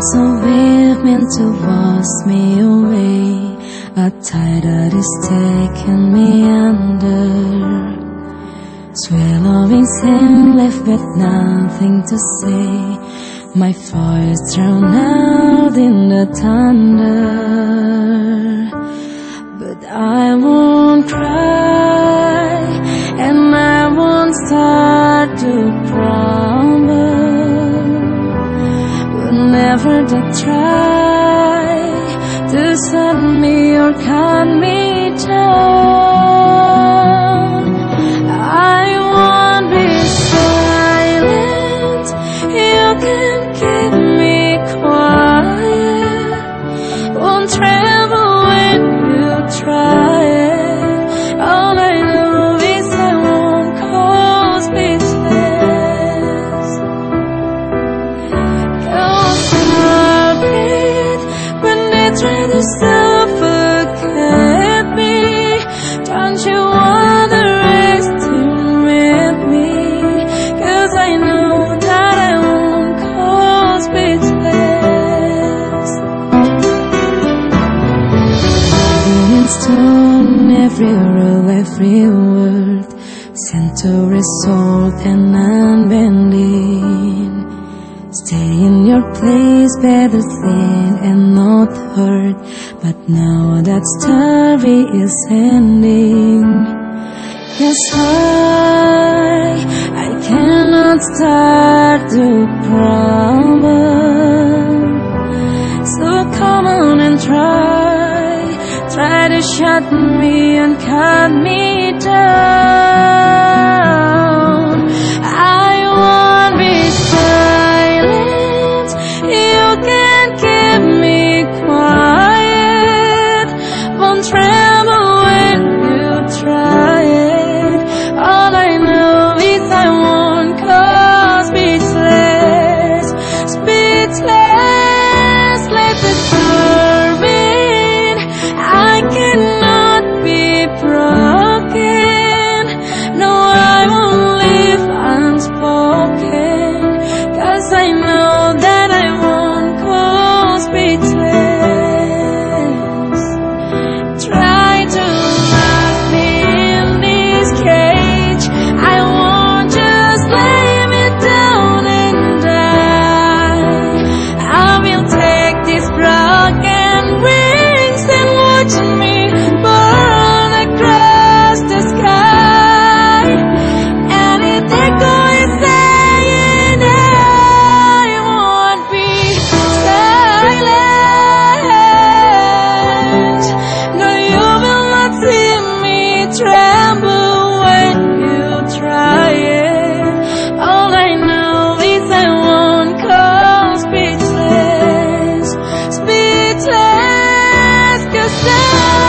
Meant to wash me away A tide that is taking me under. Swallowing sand left with nothing to say. My voice drowned out in the thunder to try to set me or cut me down. I won't be silent. You can keep me quiet. Won't travel when you try try to suffocate me. Don't you wanna with me? Cause I know that I won't cause speechless in stone, every rule, every word. Sent to result and unbending Stay in your place, better seen and not heard. But now that story is ending. Yes, I, I cannot start the problem. So come on and try, try to shut me and cut me down. love.